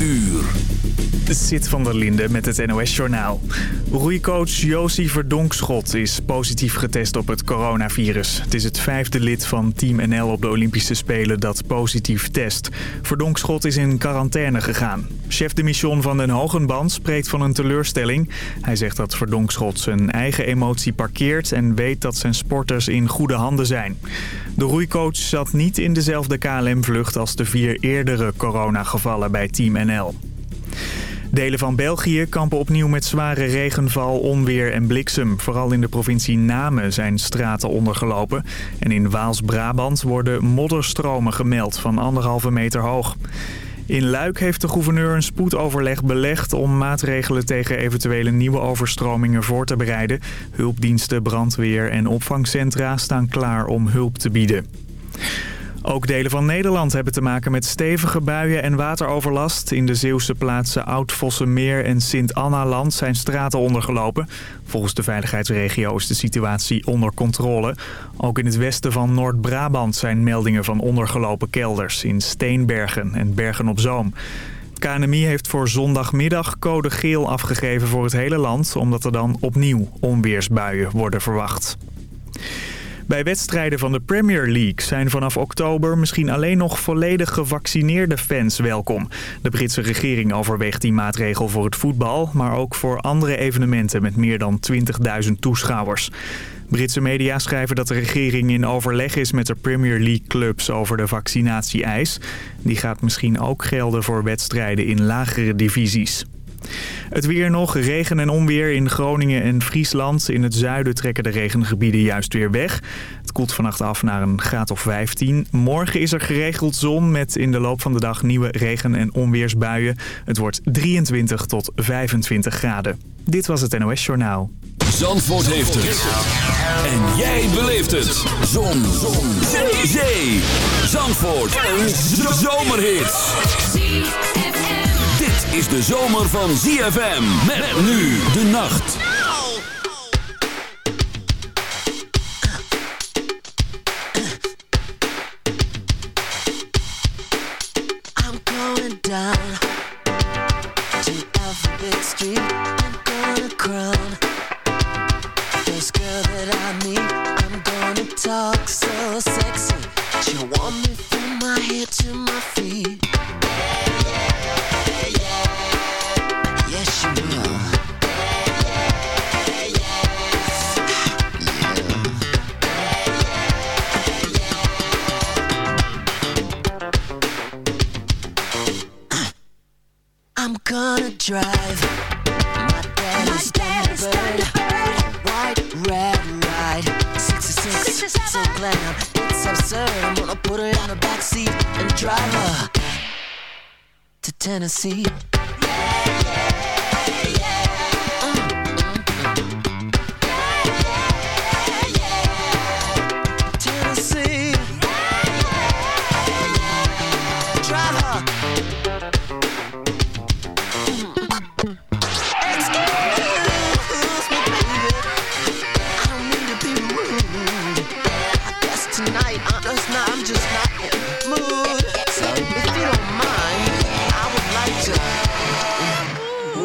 uur. Zit van der Linde met het NOS-journaal. Roeicoach Josie Verdonkschot is positief getest op het coronavirus. Het is het vijfde lid van Team NL op de Olympische Spelen dat positief test. Verdonkschot is in quarantaine gegaan. Chef de mission van Den Hogenband spreekt van een teleurstelling. Hij zegt dat Verdonkschot zijn eigen emotie parkeert... en weet dat zijn sporters in goede handen zijn. De roeicoach zat niet in dezelfde KLM-vlucht als de vier eerdere coronagevallen bij Team NL. Delen van België kampen opnieuw met zware regenval, onweer en bliksem. Vooral in de provincie Namen zijn straten ondergelopen. En in Waals-Brabant worden modderstromen gemeld van anderhalve meter hoog. In Luik heeft de gouverneur een spoedoverleg belegd om maatregelen tegen eventuele nieuwe overstromingen voor te bereiden. Hulpdiensten, brandweer en opvangcentra staan klaar om hulp te bieden. Ook delen van Nederland hebben te maken met stevige buien en wateroverlast. In de Zeeuwse plaatsen Oud-Vossenmeer en Sint-Anna-land zijn straten ondergelopen. Volgens de veiligheidsregio is de situatie onder controle. Ook in het westen van Noord-Brabant zijn meldingen van ondergelopen kelders... in Steenbergen en Bergen-op-Zoom. KNMI heeft voor zondagmiddag code geel afgegeven voor het hele land... omdat er dan opnieuw onweersbuien worden verwacht. Bij wedstrijden van de Premier League zijn vanaf oktober misschien alleen nog volledig gevaccineerde fans welkom. De Britse regering overweegt die maatregel voor het voetbal, maar ook voor andere evenementen met meer dan 20.000 toeschouwers. Britse media schrijven dat de regering in overleg is met de Premier League clubs over de vaccinatie-eis. Die gaat misschien ook gelden voor wedstrijden in lagere divisies. Het weer nog, regen en onweer in Groningen en Friesland. In het zuiden trekken de regengebieden juist weer weg. Het koelt vannacht af naar een graad of 15. Morgen is er geregeld zon met in de loop van de dag nieuwe regen- en onweersbuien. Het wordt 23 tot 25 graden. Dit was het NOS Journaal. Zandvoort heeft het. En jij beleeft het. Zon. zon. Zee. Zandvoort. Een zomerhit is de zomer van ZFM. Met nu de nacht. I'm going down Tennessee.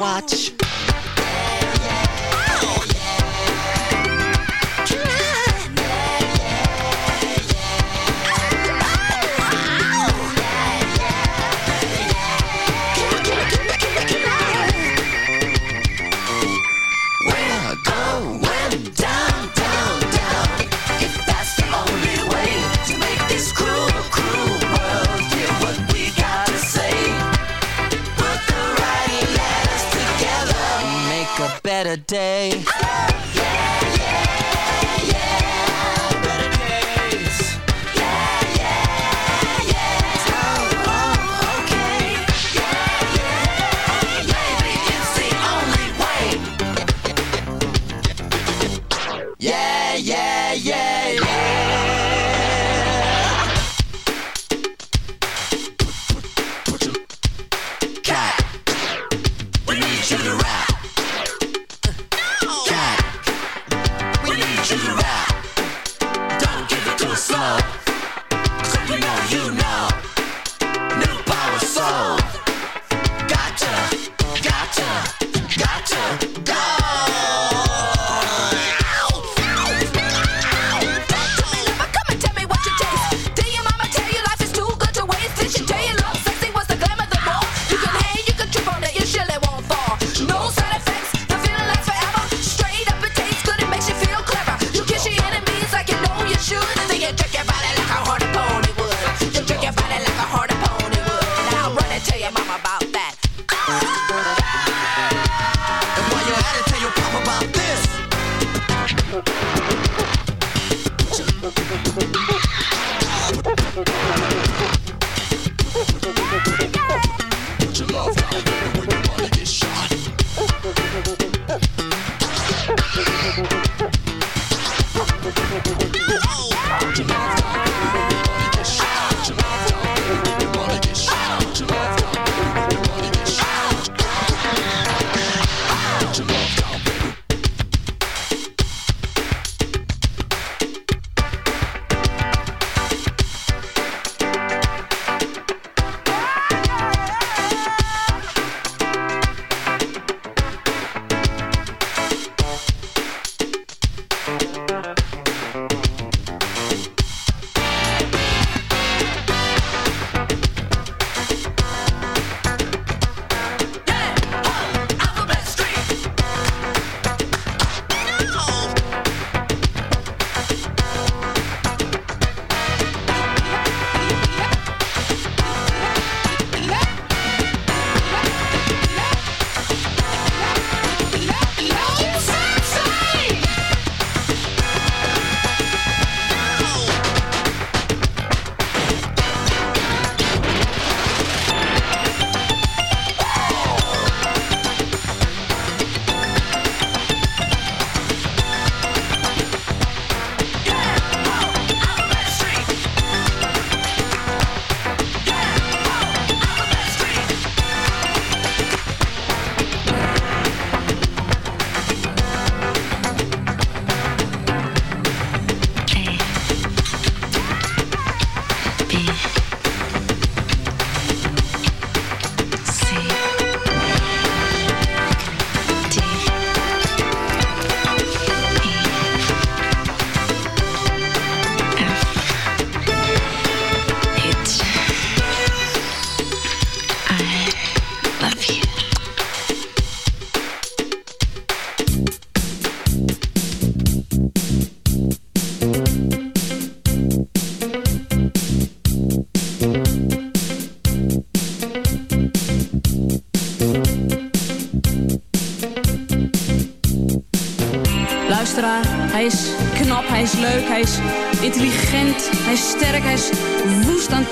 Watch. Better day.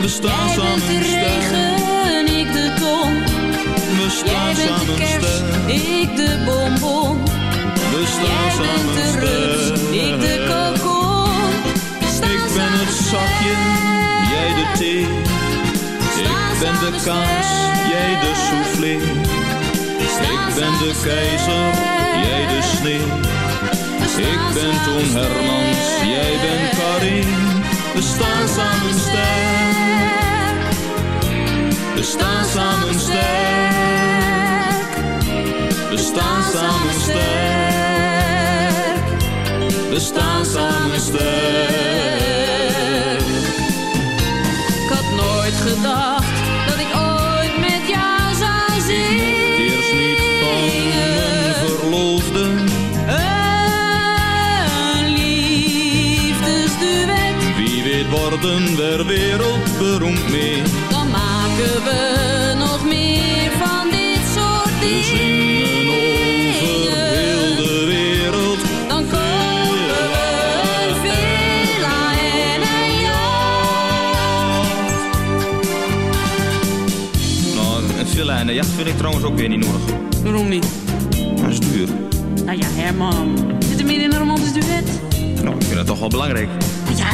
we staan Jij bent samen de sterk. regen, ik de ton. We Jij staan bent de samen kerst, ik de bonbon. we staan Jij bent samen de rust, ik de kokon. Ik ben het zakje, sterk. jij de thee. Ik ben de kaas, jij de soufflé. Ik ben de keizer, jij de sneeuw. Ik ben Toon Hermans, jij bent Karin. We staan samen sterk. We staan samen sterk. We staan samen sterk. We staan samen sterk. Ik had nooit gedacht dat ik ooit met jou zou zingen. Eerst niet van mijn verloofde. Een liefdesduet, Wie weet worden we wereldberoemd mee maken we nog meer van dit soort dingen. En de jacht vind ik trouwens ook weer niet nodig. Waarom niet? Het is duur. Nou ja, Herman. Zit er meer in een romantisch duet? Nou, ik vind het toch wel belangrijk.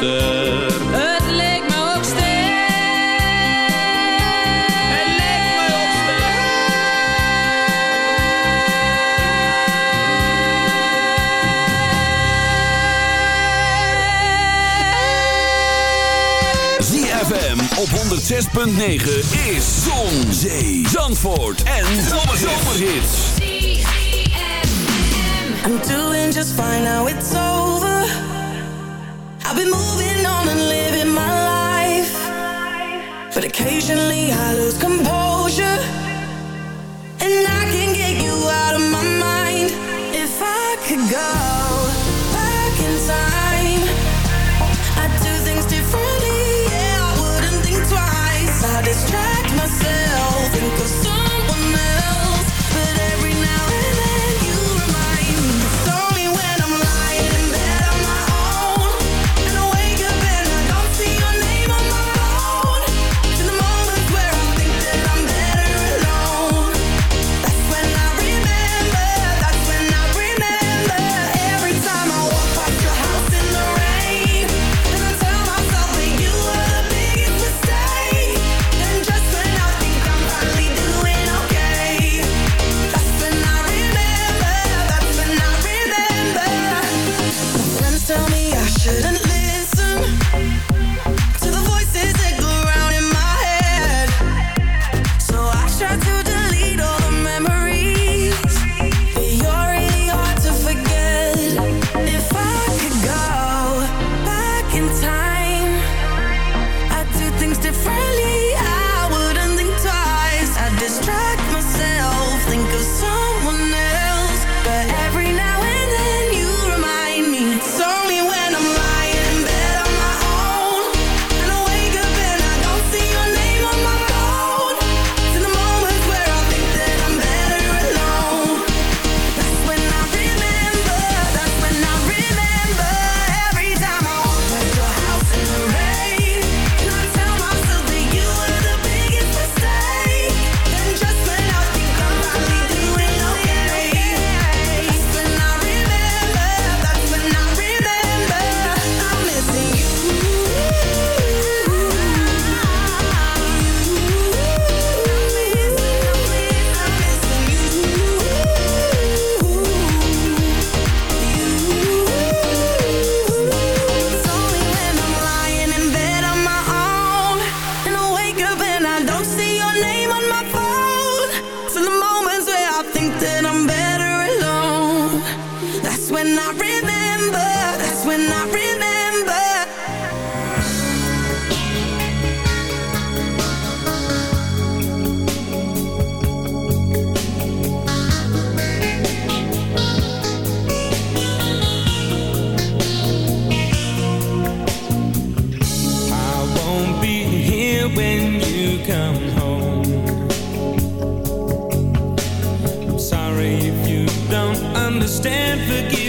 Het leek me ook ster. Het leek me ook ster. ZFM op 106.9 is Zon, Zee, Zandvoort en Zomerhits. I'm doing just fine now, it's over. Occasionally I lose composure. And I can get you out of my mind. If I could go.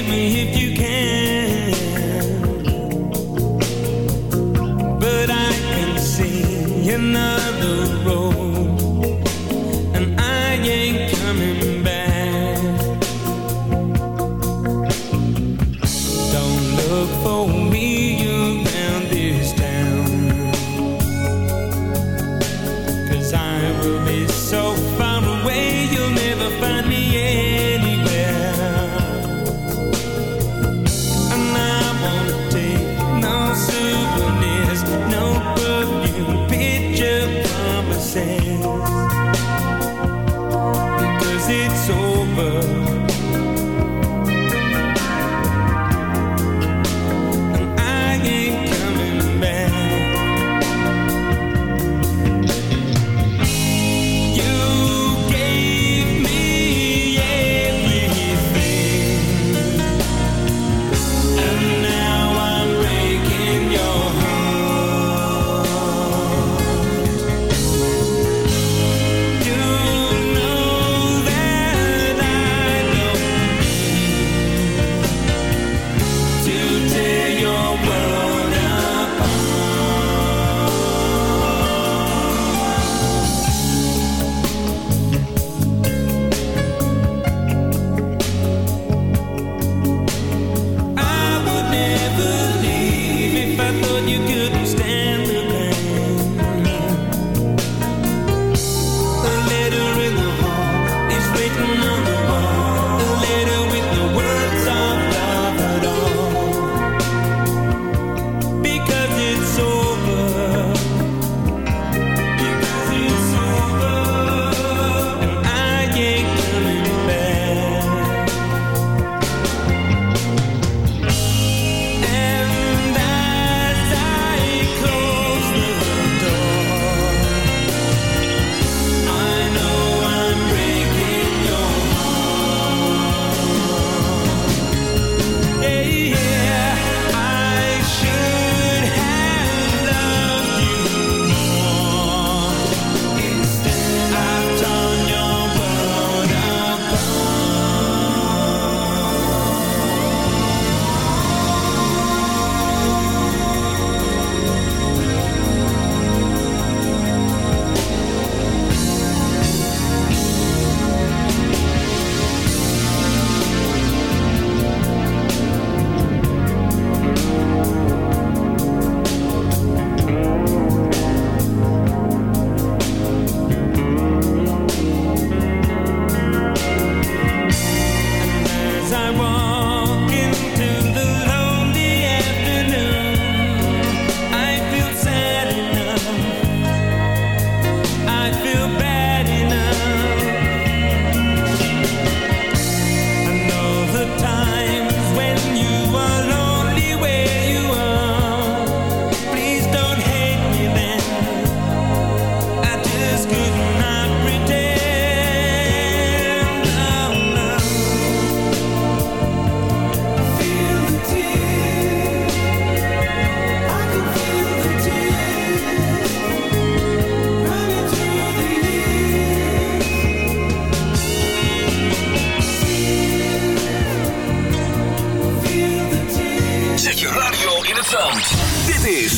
me if you can.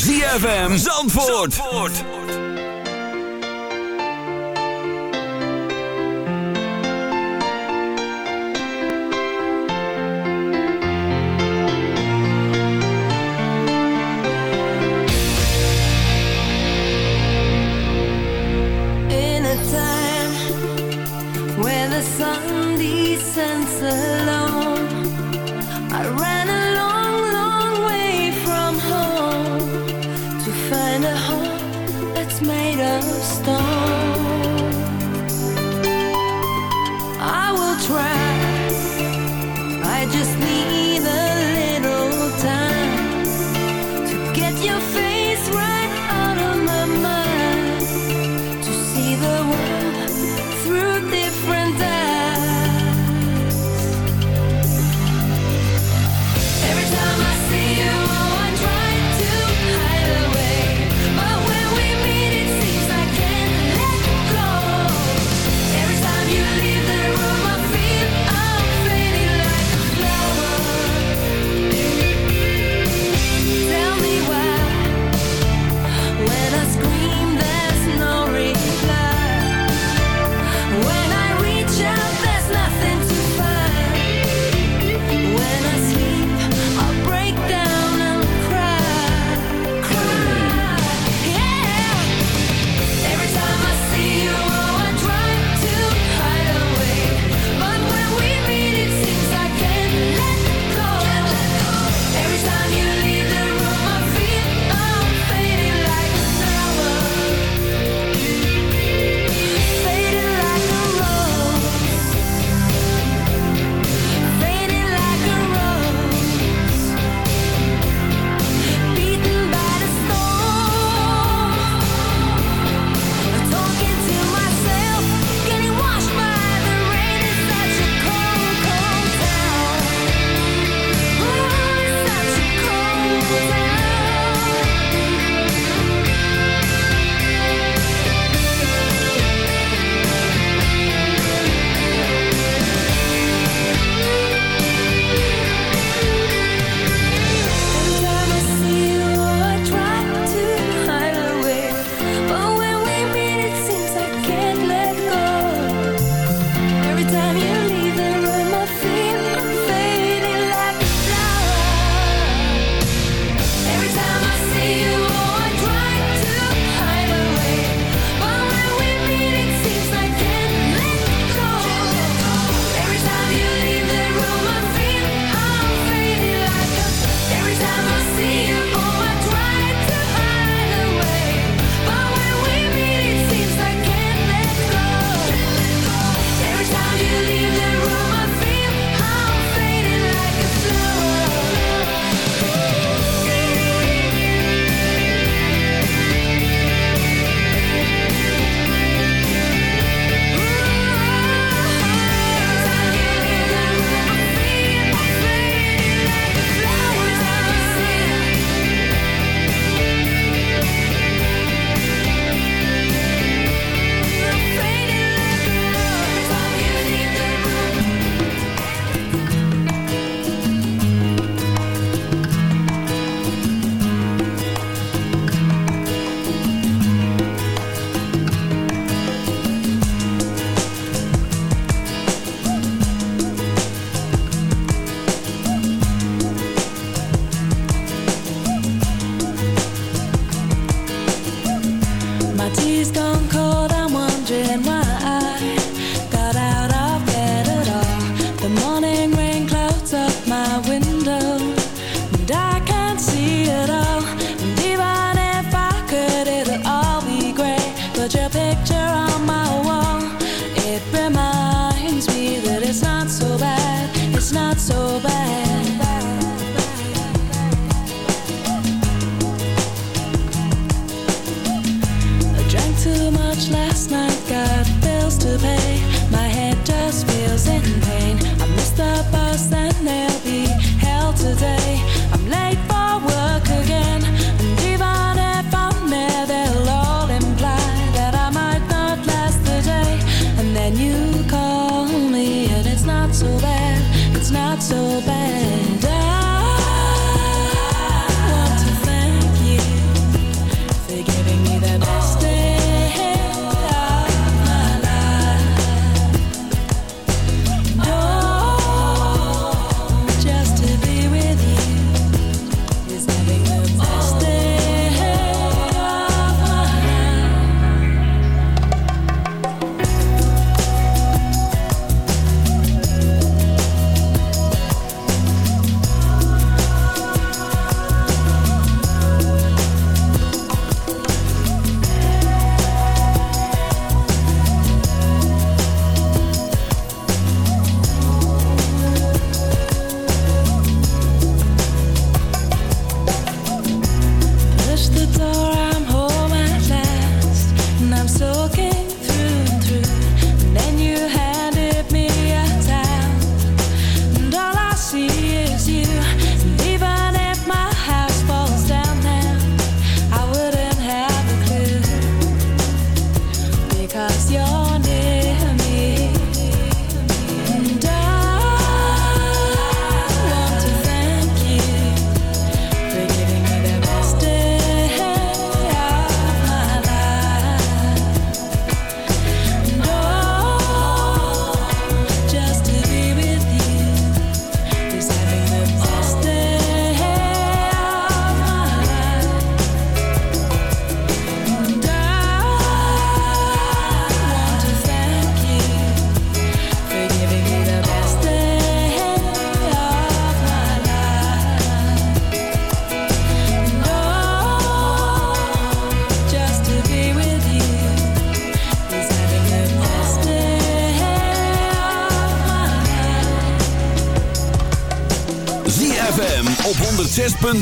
ZFM Zandvoort. Zandvoort.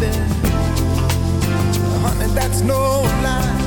baby. Honey, that's no lie.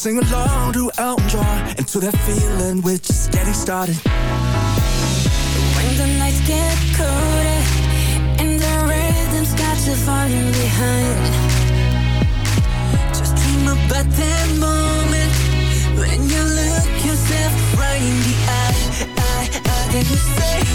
sing along to Elton John and to that feeling we're just getting started. When the nights get colder and the rhythm's got you falling behind, just dream about that moment when you look yourself right in the eye. I, I, then you say.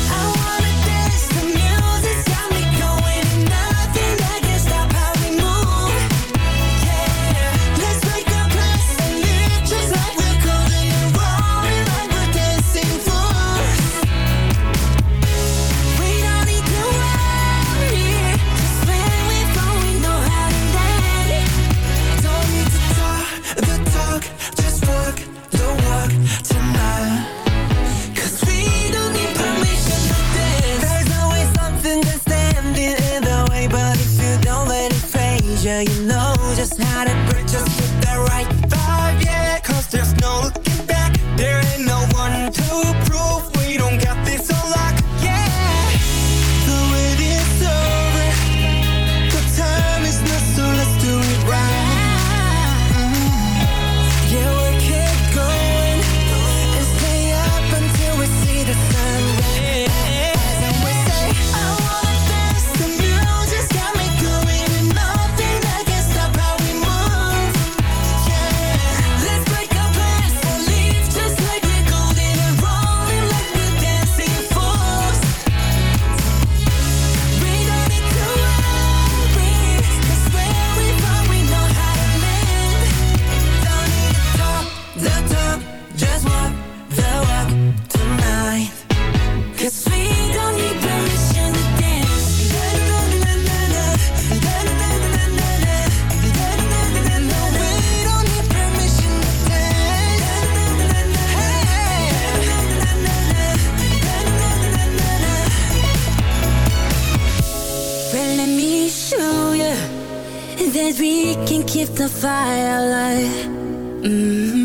De the firelight. Mm.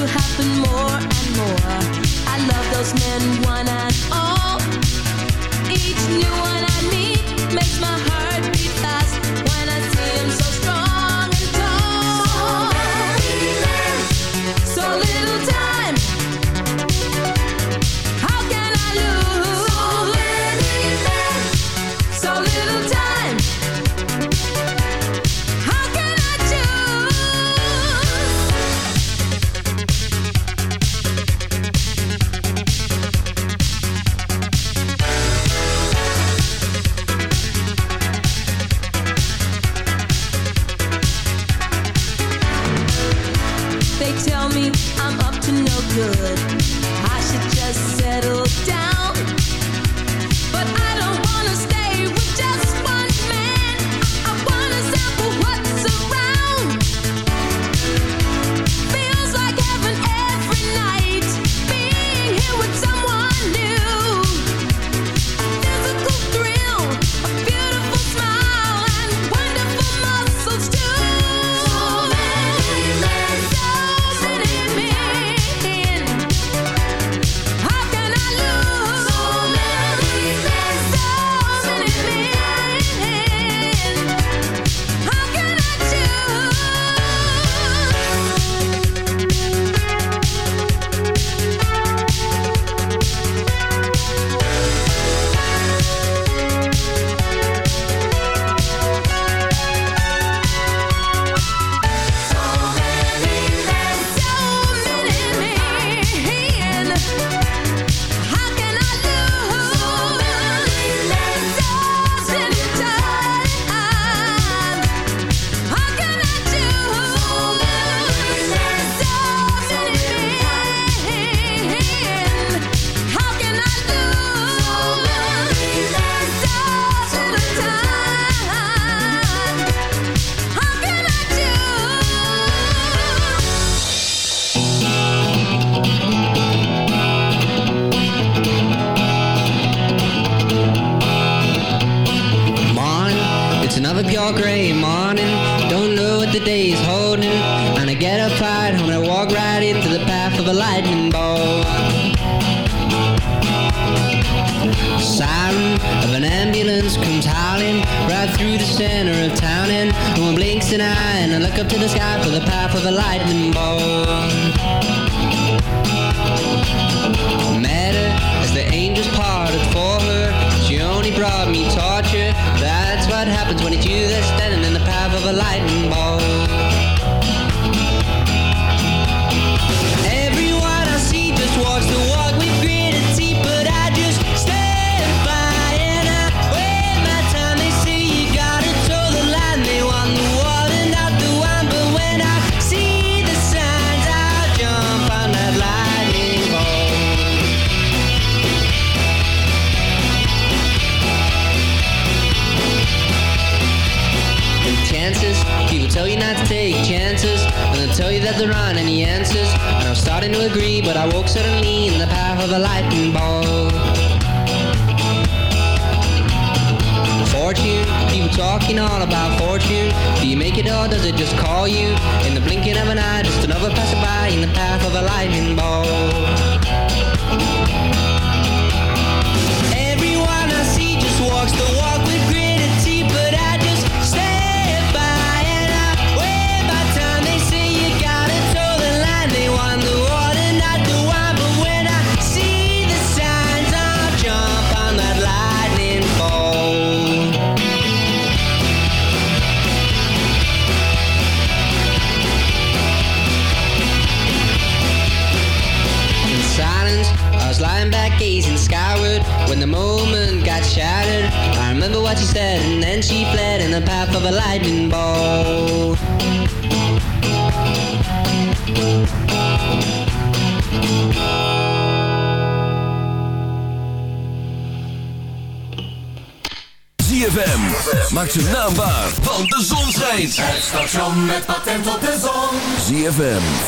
to happen more and more. I love those men.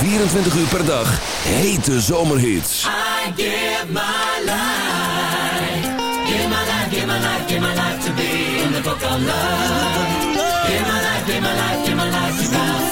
24 uur per dag hete zomerhits. I give my life, give my life, give my life, give my life to be in the book of love. Give my life, give my life, give my life to God.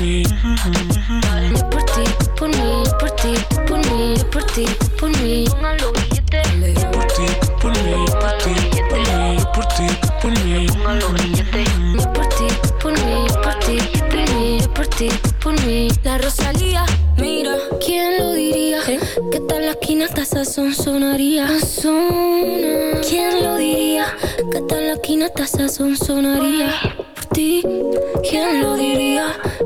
mí. Yo por ti, por mí, por ti, por mí, yo por ti, por mí. Yo por ti, por mí, por ti, por mí, por ti, por mí. Yo por ti, por mí, por ti, por mí, yo por ti, por mí. La Rosalía, mira, ¿quién lo diría? ¿Eh? Que tal la esquina hasta sazón sonaría. ¿Quién lo diría? Que tal la esquina hasta sazón sonaría. Por ti, ¿quién lo diría?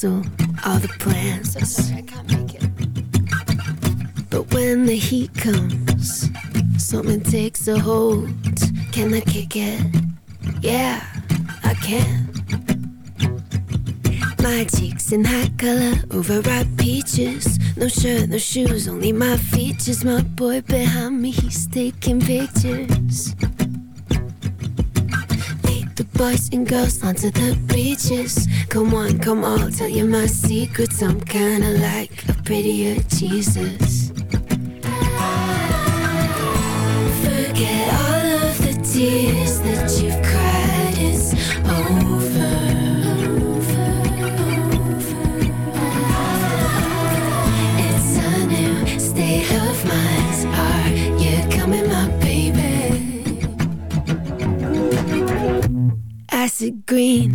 Cancel all the plans. Sorry, I can't make it. But when the heat comes, something takes a hold. Can I kick it? Yeah, I can. My cheeks in hot color, overripe peaches. No shirt, no shoes, only my features. My boy behind me, he's taking pictures. Lead the boys and girls onto the beaches. Come on, come on, tell you my secrets. I'm kinda like a prettier Jesus. Forget all of the tears that you've cried. It's over. It's a new state of mind. Are you coming, my baby? Acid green,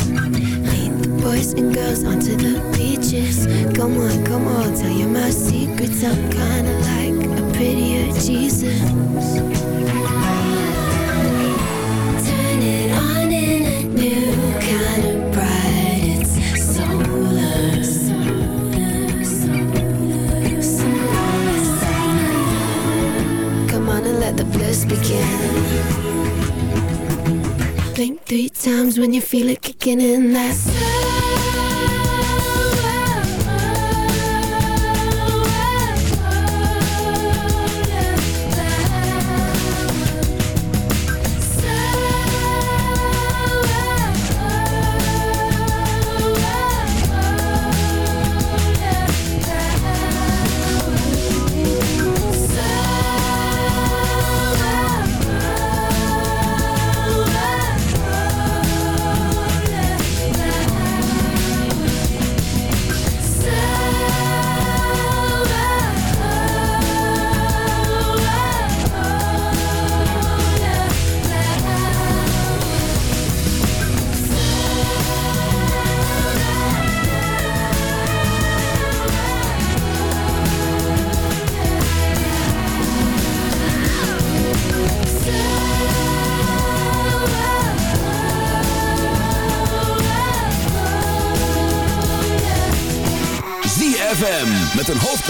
And girls onto the beaches. Come on, come on, tell you my secrets. I'm kinda like a prettier Jesus. Turn it on in a new kind of bright. It's. Come on and let the bliss begin. Blink three times when you feel it kicking in. That's ZFM met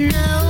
No.